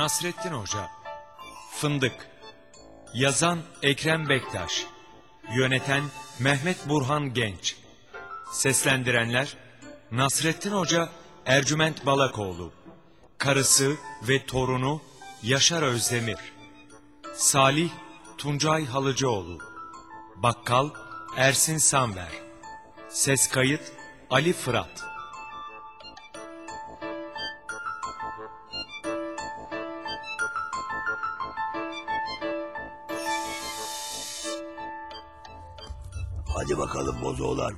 Nasrettin Hoca. Fındık. Yazan Ekrem Bektaş. Yöneten Mehmet Burhan Genç. Seslendirenler Nasrettin Hoca Ercüment Balakoğlu. Karısı ve torunu Yaşar Özdemir. Salih Tuncay Halıcıoğlu. Bakkal Ersin Sanver. Ses kayıt Ali Fırat Hadi bakalım bozoğlan.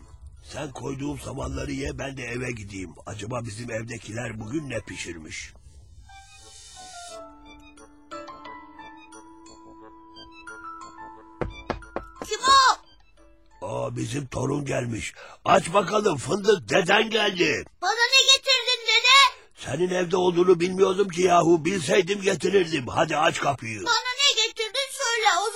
Sen koyduğum samanları ye ben de eve gideyim. Acaba bizim evdekiler bugün ne pişirmiş? Kim o? Aa bizim torun gelmiş. Aç bakalım fındık deden geldi. Bana ne getirdin dede? Senin evde olduğunu bilmiyordum ki yahu. Bilseydim getirirdim. Hadi aç kapıyı. Bana ne getirdin söyle o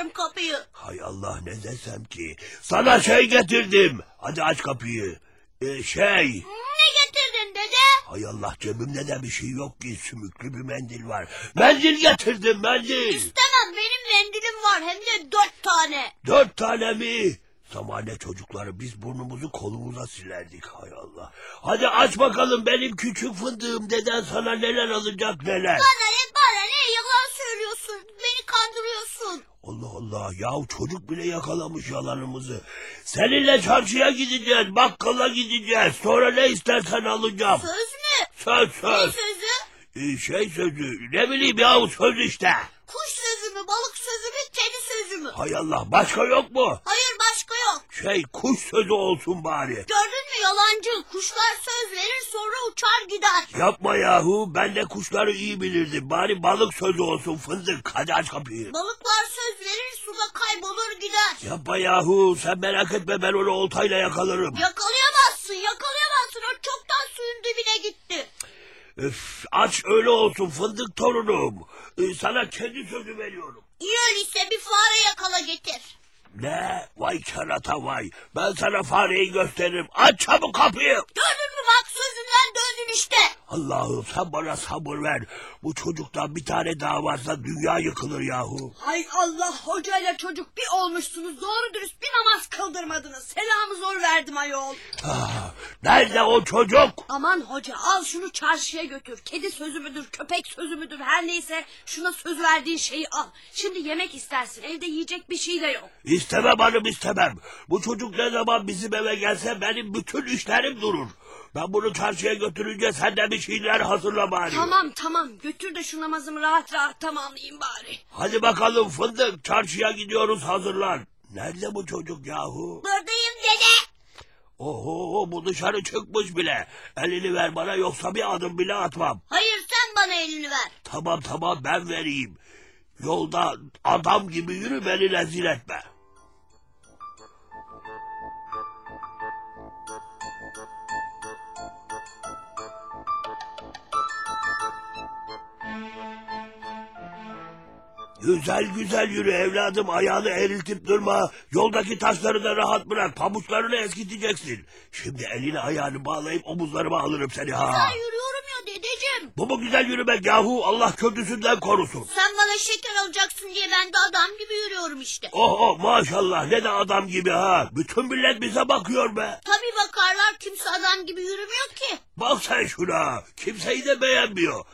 açarım kapıyı. Hay Allah ne desem ki. Sana şey getirdim. Hadi aç kapıyı. Ee, şey. Ne getirdin dede? Hay Allah cebimde de bir şey yok ki. Sümüklü bir mendil var. Mendil getirdim mendil. İstemem benim mendilim var hem de dört tane. Dört tane mi? Zamane çocukları biz burnumuzu kolumuza silerdik hay Allah. Hadi aç bakalım benim küçük fındığım deden sana neler alacak neler. Bana ne bana ne yalan söylüyorsun beni kandırıyorsun. Allah Allah yahu çocuk bile yakalamış yalanımızı. Seninle çarşıya gideceğiz bakkala gideceğiz sonra ne istersen alacağım. Söz mü? Söz Ne söz. sözü? Ee, şey sözü ne bileyim yahu söz işte. Kuş sözü mü balık sözü mü kedi sözü mü? Hay Allah başka yok mu? Hayır başka yok. Şey kuş sözü olsun bari. Gördün yalancı kuşlar söz verir sonra uçar gider. Yapma yahu ben de kuşları iyi bilirdim. Bari balık sözü olsun fındık. Hadi aç kapıyı. Balıklar söz verir suda kaybolur gider. Yapma yahu sen merak etme ben onu oltayla yakalarım. Yakalayamazsın yakalayamazsın o çoktan suyun dibine gitti. Öf, aç öyle olsun fındık torunum. Ee, sana kendi sözü veriyorum. İyi öyleyse bir fare yakala getir. Ne? Vay kerata vay. Ben sana fareyi gösteririm. Aç çabuk kapıyı. Gördün mü bak döndün işte. Allah'ım sen bana sabır ver. Bu çocuktan bir tane daha varsa dünya yıkılır yahu. Hay Allah hocayla çocuk bir olmuşsunuz doğru dürüst bir namaz kıldırmadınız. Selamı zor verdim ayol. Ah, nerede o çocuk? Aman hoca al şunu çarşıya götür. Kedi sözü müdür köpek sözü müdür her neyse şuna söz verdiğin şeyi al. Şimdi yemek istersin evde yiyecek bir şey de yok. İstemem hanım istemem. Bu çocuk ne zaman bizim eve gelse benim bütün işlerim durur. Ben bunu çarşıya götürünce sen de bir şeyler hazırla bari. Tamam tamam götür de şu namazımı rahat rahat tamamlayayım bari. Hadi bakalım fındık çarşıya gidiyoruz hazırlan. Nerede bu çocuk yahu? Buradayım dede. Oho bu dışarı çıkmış bile. Elini ver bana yoksa bir adım bile atmam. Hayır sen bana elini ver. Tamam tamam ben vereyim. Yolda adam gibi yürü beni rezil etme. Güzel güzel yürü evladım ayağını eriltip durma. Yoldaki taşları da rahat bırak pabuçlarını eskiteceksin. Şimdi elini ayağını bağlayıp omuzlarıma alırım seni ha. Ben yürüyorum ya dedeciğim. Bu mu güzel yürümek yahu Allah kötüsünden korusun. Sen bana şeker alacaksın diye ben de adam gibi yürüyorum işte. Oh oh maşallah ne de adam gibi ha. Bütün millet bize bakıyor be. Tabii bakarlar kimse adam gibi yürümüyor ki. Bak sen şuna. Kimseyi de beğenmiyor.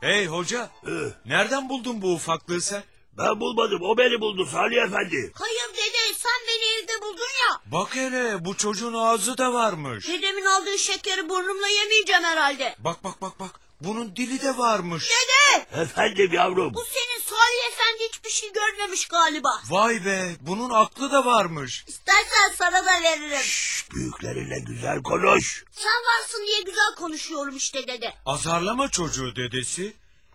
Hey hoca Ee, nereden buldun bu ufaklığı sen? ben bulmadım o beni buldu Salih Efendi. Hayır dede sen beni evde buldun ya. Bak hele bu çocuğun ağzı da varmış. Dedemin aldığı şekeri burnumla yemeyeceğim herhalde. Bak bak bak bak bunun dili de varmış. Dede Efendim yavrum. bu senin Salih Efendi hiçbir şey görmemiş galiba. Vay be bunun aklı da varmış. İstersen sana da veririm. Şşş büyüklerinle güzel konuş. Sen varsın diye güzel konuşuyorum işte dede. Azarlama çocuğu dedesi.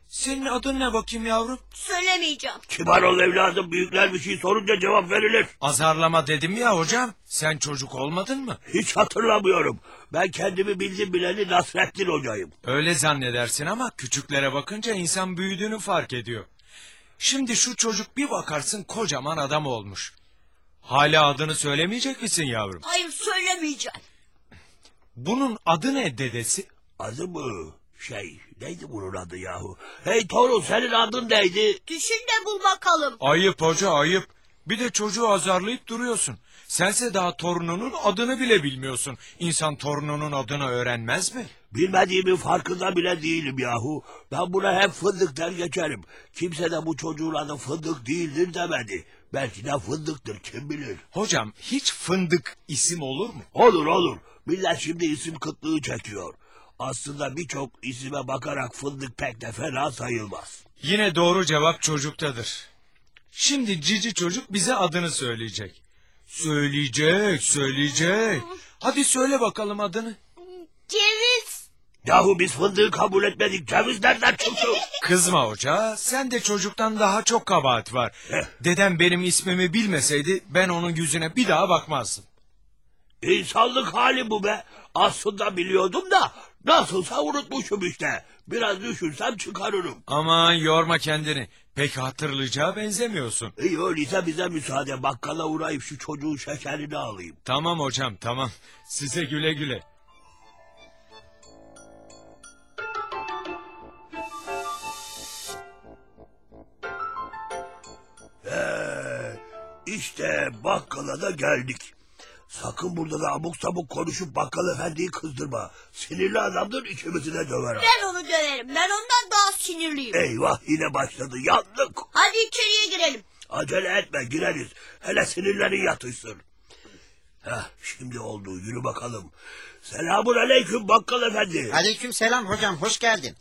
Senin adın ne bakayım yavrum? Söylemeyeceğim. Kibar ol evladım büyükler bir şey sorunca cevap verilir. Azarlama dedim ya hocam. Sen çocuk olmadın mı? Hiç hatırlamıyorum. Ben kendimi bildim bileli Nasrettin hocayım. Öyle zannedersin ama küçüklere bakınca insan büyüdüğünü fark ediyor. Şimdi şu çocuk bir bakarsın kocaman adam olmuş. Hala adını söylemeyecek misin yavrum? Hayır söylemeyeceğim. Bunun adı ne dedesi? Adı mı? Şey neydi bunun adı yahu? Hey torun senin adın neydi? Düşün de bul bakalım. Ayıp hoca ayıp. Bir de çocuğu azarlayıp duruyorsun. Sense daha torununun adını bile bilmiyorsun. İnsan torununun adını öğrenmez mi? Bilmediğimin farkında bile değilim yahu. Ben buna hep fındık der geçerim. Kimse de bu çocuğun adı fındık değildir demedi. Belki de fındıktır kim bilir. Hocam hiç fındık isim olur mu? Olur olur. Millet şimdi isim kıtlığı çekiyor. Aslında birçok isime bakarak fındık pek de fena sayılmaz. Yine doğru cevap çocuktadır. Şimdi cici çocuk bize adını söyleyecek. Söyleyecek, söyleyecek. Hadi söyle bakalım adını. Ceviz. Yahu biz fındığı kabul etmedik. Ceviz nereden çıktı? Kızma hoca, sen de çocuktan daha çok kabahat var. Dedem benim ismimi bilmeseydi ben onun yüzüne bir daha bakmazdım. İnsanlık hali bu be. Aslında biliyordum da nasılsa unutmuşum işte. Biraz düşünsem çıkarırım. Aman yorma kendini. Pek hatırlayacağı benzemiyorsun. İyi öyleyse bize müsaade bakkala uğrayıp şu çocuğun şekerini alayım. Tamam hocam tamam. Size güle güle. Ee, işte bakkala da geldik. Sakın burada da abuk sabuk konuşup bakkal efendiyi kızdırma. Sinirli adamdır ikimizi de döver. Ben onu döverim. Ben ondan daha sinirliyim. Eyvah yine başladı yandık. Hadi içeriye girelim. Acele etme gireriz. Hele sinirleri yatışsın. Heh, şimdi oldu yürü bakalım. Selamun aleyküm bakkal efendi. Aleyküm selam hocam hoş geldin.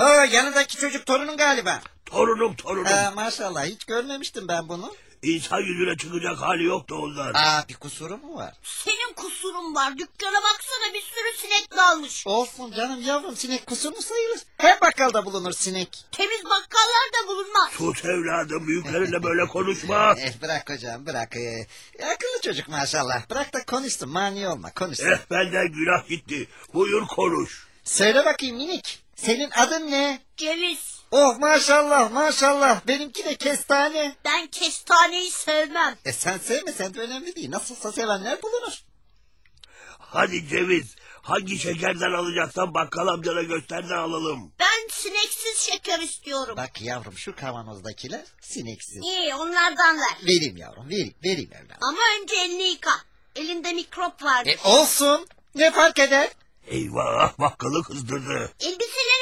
Oo yanındaki çocuk torunun galiba. Torunum torunum. Aa, maşallah hiç görmemiştim ben bunu. İnsan yüzüne çıkacak hali yoktu ondan. Aa bir kusuru mu var? Senin kusurun var. Dükkana baksana bir sürü sinek dalmış. Olsun canım yavrum sinek kusur mu sayılır? Her bakkalda bulunur sinek. Temiz bakkallar da bulunmaz. Sus evladım büyüklerinle böyle konuşma. Eh, bırak hocam bırak. Ee, akıllı çocuk maşallah. Bırak da konuşsun mani olma konuşsun. eh benden günah gitti. Buyur konuş. Söyle bakayım minik. Senin adın ne? Ceviz. Oh maşallah maşallah. Benimki de kestane. Ben kestaneyi sevmem. E sen sevme sen de önemli değil. Nasılsa sevenler bulunur. Hadi ceviz. Hangi şekerden alacaksan bakkal amcana göster de alalım. Ben sineksiz şeker istiyorum. Bak yavrum şu kavanozdakiler sineksiz. İyi onlardan ver. Vereyim yavrum vereyim vereyim evladım. Ama önce elini yıka. Elinde mikrop var. E olsun. Ne fark eder? Eyvah bakkalı kızdırdı. Elbiselerin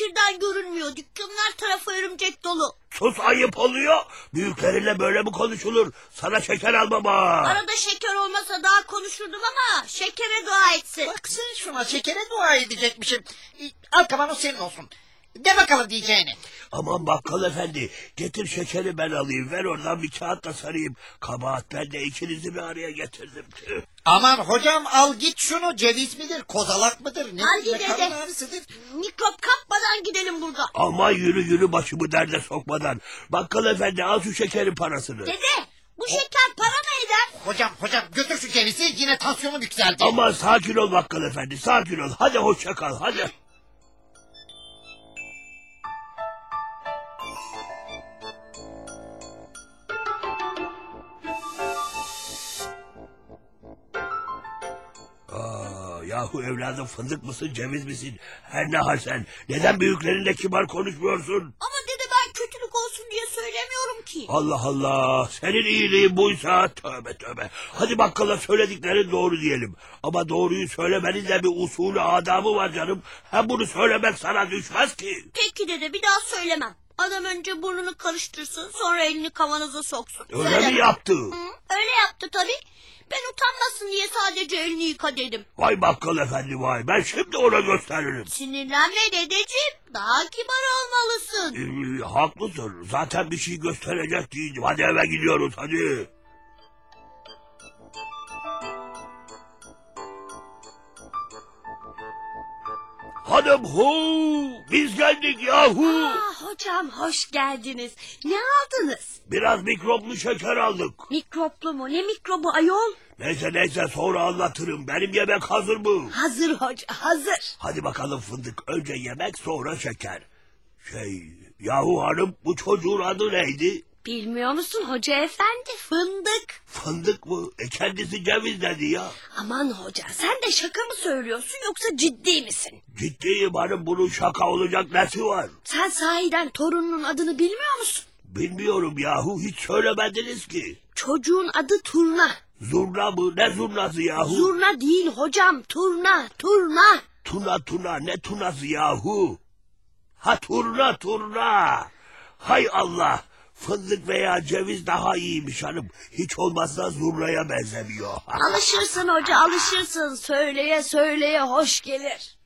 bile kirden görünmüyor. Dükkanlar tarafı örümcek dolu. Sus ayıp oluyor. Büyüklerinle böyle mi konuşulur? Sana şeker almam ha. Arada şeker olmasa daha konuşurdum ama şekere dua etsin. Bak sen şuna şekere dua edecekmişim. Al kavanoz senin olsun. De bakalım diyeceğini. Aman bakkal efendi getir şekeri ben alayım. Ver oradan bir kağıt da sarayım. Kabahat ben de ikinizi bir araya getirdim. Tüh. Aman hocam al git şunu ceviz midir kozalak mıdır ne Hadi dede. karın ağrısıdır. Mikrop kapmadan gidelim burada. Aman yürü yürü başımı derde sokmadan. Bakkal efendi al şu şekerin parasını. Dede bu şeker para mı eder? Hocam hocam götür şu cevizi yine tansiyonu yükseldi. Aman sakin ol bakkal efendi sakin ol. Hadi hoşça kal hadi. Yahu evladım fındık mısın ceviz misin? Her ne hal sen. Neden büyüklerinle kibar konuşmuyorsun? Ama dede ben kötülük olsun diye söylemiyorum ki. Allah Allah. Senin iyiliğin buysa tövbe tövbe. Hadi bakkala söylediklerin doğru diyelim. Ama doğruyu söylemenin de bir usulü adabı var canım. Hem bunu söylemek sana düşmez ki. Peki dede bir daha söylemem. Adam önce burnunu karıştırsın sonra elini kavanoza soksun. Öyle Söyle. mi yaptı? Hı, öyle yaptı tabii. Ben utanmasın diye sadece elini yıka dedim. Vay bakkal efendi vay. Ben şimdi ona gösteririm. Sinirlenme dedeciğim. Daha kibar olmalısın. Ee, haklısın. Zaten bir şey gösterecek değildim. Hadi eve gidiyoruz hadi. Hanım hu biz geldik yahu. Ah hocam hoş geldiniz. Ne aldınız? Biraz mikroplu şeker aldık. Mikroplu mu? Ne mikrobu ayol? Neyse neyse sonra anlatırım. Benim yemek hazır mı? Hazır hoca hazır. Hadi bakalım fındık. Önce yemek sonra şeker. Şey yahu hanım bu çocuğun adı neydi? Bilmiyor musun hoca efendi fındık. Fındık mı? E kendisi ceviz dedi ya. Aman hoca sen de şaka mı söylüyorsun yoksa ciddi misin? Ciddiyim hanım bunun şaka olacak nesi var? Sen sahiden torununun adını bilmiyor musun? Bilmiyorum yahu hiç söylemediniz ki. Çocuğun adı Turna. Zurna mı ne zurnası yahu? Zurna değil hocam turna turna. Tuna tuna ne tunası yahu? Ha turna turna. Hay Allah. Fındık veya ceviz daha iyiymiş hanım. Hiç olmazsa zurnaya benzemiyor. Alışırsın hoca alışırsın söyleye söyleye hoş gelir.